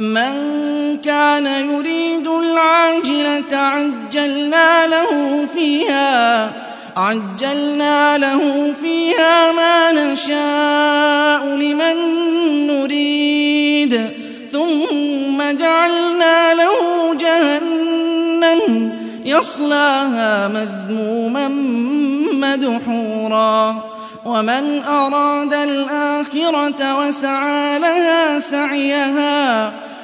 من كان يريد العاجلة عجلنا له فيها عَجَّلْنَا لَهُ فِيهَا مَا نَشَاءُ لِمَن نُّرِيدُ ثُمَّ جَعَلْنَا لَهُ جَهَنَّمَ يَصْلَاهَا مَذْمُومًا مَّدْحُورًا. وَمَنْ أَرَادَ الْآخِرَةَ وَسَعَىٰ لَهَا سَعْيَهَا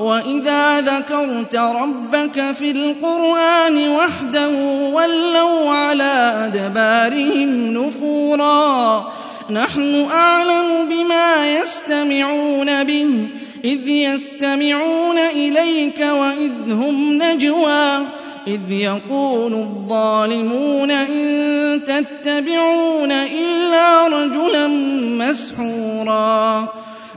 وَإِذَا ذَكَرْتَ رَبَّكَ فِي الْقُرْآنِ وَحْدَهُ وَلَّوْا عَلَىٰ أَدْبَارِهِمْ نُفُورًا نَّحْنُ أَعْلَمُ بِمَا يَسْتَمِعُونَ بِهِ إِذْ يَسْتَمِعُونَ إِلَيْكَ وَإِذْ هُمْ نَجْوَىٰ إِذْ يَقُولُ الظَّالِمُونَ إِن تَتَّبِعُونَ إِلَّا رَجُلًا مَّسْحُورًا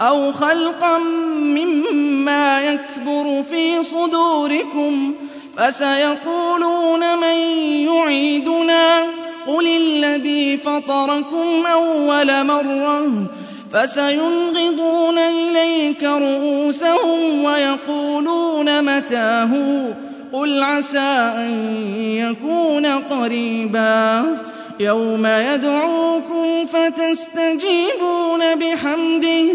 أَوْ خَلْقًا مِّمَّا يَكْبُرُ فِي صُدُورِكُمْ فَسَيَقُولُونَ مَن يُعِيدُنَا قُلِ الَّذِي فَطَرَكُمْ أَوَّلَ مَرَّةٍ فَسَيُنْغِضُونَ إِلَيْكَ رُءُوسَهُمْ وَيَقُولُونَ مَتَىٰ هُوَ قُلْ عَسَىٰ أَن يَكُونَ قَرِيبًا يَوْمَ يَدْعُوكُمْ فَتَسْتَجِيبُونَ بِحَمْدِهِ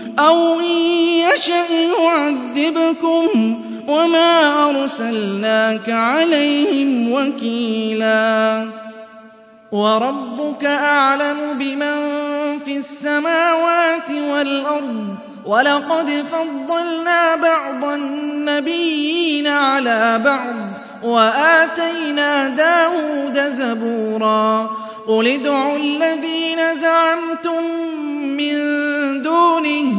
أَوْ إِن يَشَأْ يُعَذِّبْكُمْ ۚ وَمَا أَرْسَلْنَاكَ عَلَيْهِمْ وَكِيلًا. وَرَبُّكَ أَعْلَمُ بِمَن فِي السَّمَاوَاتِ وَالْأَرْضِ ۗ وَلَقَدْ فَضَّلْنَا بَعْضَ النَّبِيِّينَ عَلَىٰ بَعْضٍ وَآتَيْنَا دَاوُودَ زَبُورًا. قُلِ ادْعُوا الَّذِينَ زَعَمْتُم مِّن دُونِهِ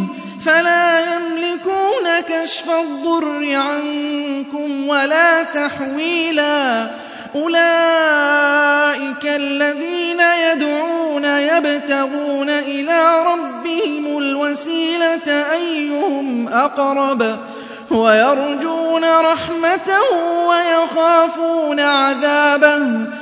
فَلَا يَمْلِكُونَ كَشْفَ الضُّرِّ عَنكُمْ وَلَا تَحْوِيلًا أُولَٰئِكَ الَّذِينَ يَدْعُونَ يَبْتَغُونَ إِلَىٰ رَبِّهِمُ الْوَسِيلَةَ أَيُّهُمْ أَقْرَبُ وَيَرْجُونَ رَحْمَتَهُ وَيَخَافُونَ عَذَابَهُ ۚ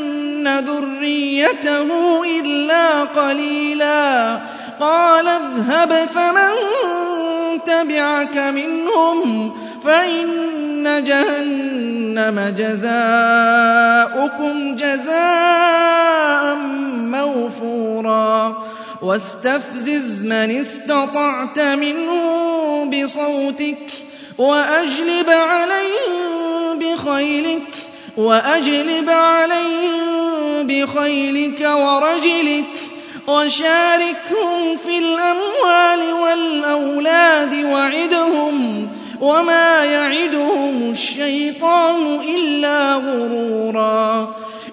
ذُرِّيَّتَهُ إِلَّا قَلِيلًا. قَالَ اذْهَبْ فَمَن تَبِعَكَ مِنْهُمْ فَإِنَّ جَهَنَّمَ جَزَاؤُكُمْ جَزَاءً مَّوْفُورًا. وَاسْتَفْزِزْ مَنِ اسْتَطَعْتَ مِنْهُم بِصَوْتِكَ وَأَجْلِبْ عَلَيْهِم بِخَيْلِكَ وَأَجْلِبْ عَلَيْهِم بِخَيْلِكَ وَرَجِلِكَ وَشَارِكْهُمْ فِي الْأَمْوَالِ وَالْأَوْلَادِ وَعِدْهُمْ وَمَا يَعِدُهُمُ الشَّيْطَانُ إِلَّا غُرُورًا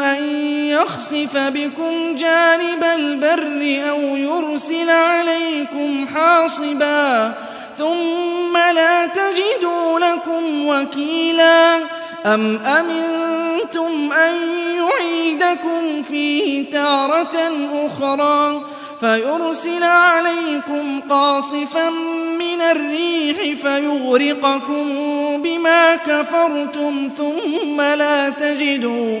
أَن يَخْسِفَ بِكُمْ جَانِبَ الْبَرِّ أَوْ يُرْسِلَ عَلَيْكُمْ حَاصِبًا ثُمَّ لَا تَجِدُوا لَكُمْ وَكِيلًا أَمْ أَمِنتُمْ أَن يُعِيدَكُمْ فِيهِ تَارَةً أُخْرَىٰ فَيُرْسِلَ عَلَيْكُمْ قَاصِفًا مِّنَ الرِّيحِ فَيُغْرِقَكُم بِمَا كَفَرْتُمْ ثُمَّ لَا تَجِدُوا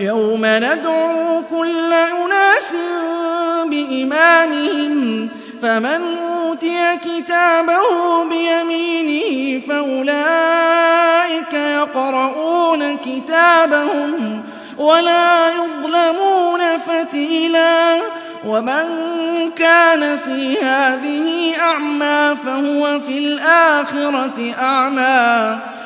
يَوْمَ نَدْعُو كُلَّ أُنَاسٍ بِإِمَامِهِمْ فَمَنْ أُوتِيَ كِتَابَهُ بِيَمِينِهِ فَأُولَٰئِكَ يَقْرَءُونَ كِتَابَهُمْ وَلَا يُظْلَمُونَ فَتِيلًا. وَمَن كَانَ فِي هَٰذِهِ أَعْمَىٰ فَهُوَ فِي الْآخِرَةِ أَعْمَىٰ.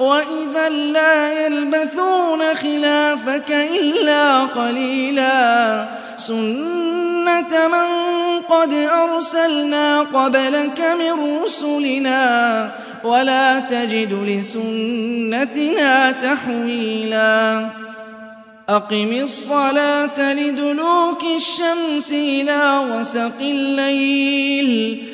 وَإِذًا لَّا يَلْبَثُونَ خِلَافَكَ إِلَّا قَلِيلًا سُنَّةَ مَن قَدْ أَرْسَلْنَا قَبْلَكَ مِن رُّسُلِنَا ۖ وَلَا تَجِدُ لِسُنَّتِنَا تَحْوِيلًا أَقِمِ الصَّلَاةَ لِدُلُوكِ الشَّمْسِ إِلَىٰ غَسَقِ اللَّيْلِ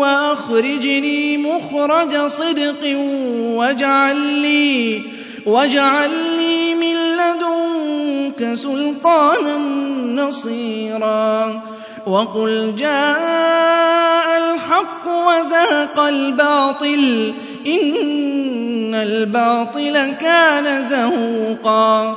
وَأَخْرِجْنِي مُخْرَجَ صِدْقٍ وَاجْعَل لِّي مِن لَّدُنكَ سُلْطَانًا نَّصِيرًا. وَقُلْ جَاءَ الْحَقُّ وَزَهَقَ الْبَاطِلُ ۚ إِنَّ الْبَاطِلَ كَانَ زَهُوقًا.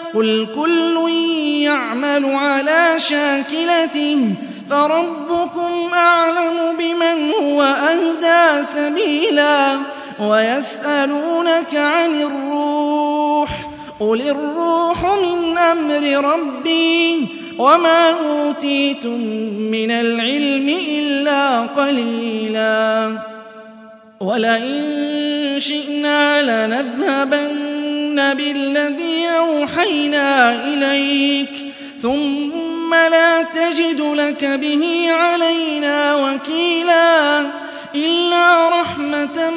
قُلْ كُلٌّ يَعْمَلُ عَلَىٰ شَاكِلَتِهِ فَرَبُّكُمْ أَعْلَمُ بِمَنْ هُوَ أَهْدَىٰ سَبِيلًا وَيَسْأَلُونَكَ عَنِ الرُّوحِ ۖ قُلِ الرُّوحُ مِنْ أَمْرِ رَبِّي ۖ وَمَا أُوتِيتُم مِّنَ الْعِلْمِ إِلَّا قَلِيلًا وَلَئِن شِئْنَا لَنَذْهَبَنَّ بِالَّذِي أَوْحَيْنَا إِلَيْكَ ثُمَّ لَا تَجِدُ لَكَ بِهِ عَلَيْنَا وَكِيلًا إِلَّا رَحْمَةً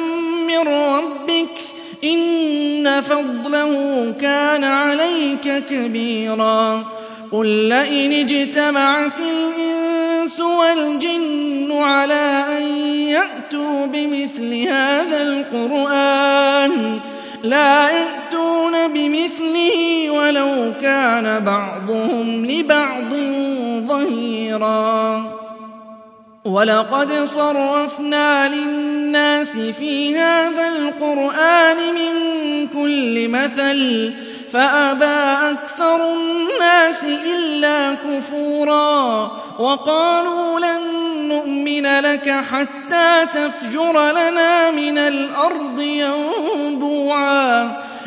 مِّن رَّبِّكَ ۚ إِنَّ فَضْلَهُ كَانَ عَلَيْكَ كَبِيرًا قُل لَّئِنِ اجْتَمَعَتِ الْإِنسُ وَالْجِنُّ عَلَىٰ أَن يَأْتُوا بِمِثْلِ هَٰذَا الْقُرْآنِ لَا يَأْتُونَ بِمِثْلِهِ وَلَوْ كَانَ بَعْضُهُمْ لِبَعْضٍ ظَهِيرًا وَلَقَدْ صَرَّفْنَا لِلنَّاسِ فِي هَٰذَا الْقُرْآنِ مِن كُلِّ مَثَلٍ فَأَبَىٰ أَكْثَرُ النَّاسِ إِلَّا كُفُورًا وَقَالُوا لَن نُّؤْمِنَ لَكَ حَتَّىٰ تَفْجُرَ لَنَا مِنَ الْأَرْضِ يَنبُوعًا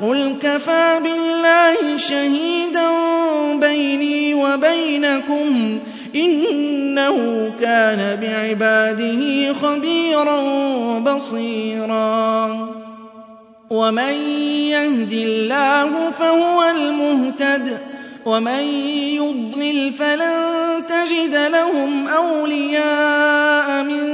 قُلْ كَفَىٰ بِاللَّهِ شَهِيدًا بَيْنِي وَبَيْنَكُمْ ۚ إِنَّهُ كَانَ بِعِبَادِهِ خَبِيرًا بَصِيرًا. وَمَن يَهْدِ اللَّهُ فَهُوَ الْمُهْتَدِ ۖ وَمَن يُضْلِلْ فَلَن تَجِدَ لَهُمْ أَوْلِيَاءَ مِن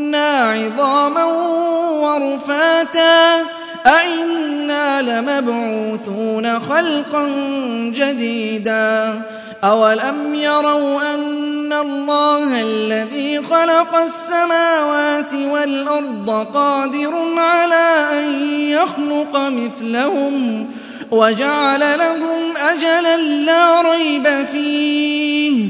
عِظَامًا وَرُفَاتًا أَإِنَّا لَمَبْعُوثُونَ خَلْقًا جَدِيدًا أَوَلَمْ يَرَوْا أَنَّ اللَّهَ الَّذِي خَلَقَ السَّمَاوَاتِ وَالْأَرْضَ قَادِرٌ عَلَىٰ أَن يَخْلُقَ مِثْلَهُمْ وَجَعَلَ لَهُمْ أَجَلًا لَّا رَيْبَ فِيهِ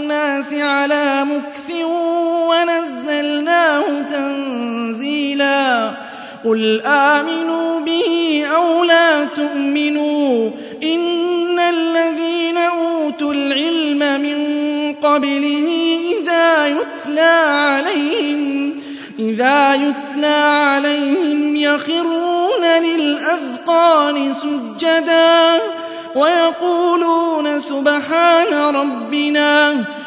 عَلَىٰ مُكْثٍ وَنَزَّلْنَاهُ تَنزِيلًا. قُلْ آمِنُوا بِهِ أَوْ لَا تُؤْمِنُوا ۚ إِنَّ الَّذِينَ أُوتُوا الْعِلْمَ مِن قَبْلِهِ إِذَا يُتْلَىٰ عَلَيْهِمْ يَخِرُّونَ لِلْأَذْقَانِ سُجَّدًا وَيَقُولُونَ سُبْحَانَ رَبِّنَا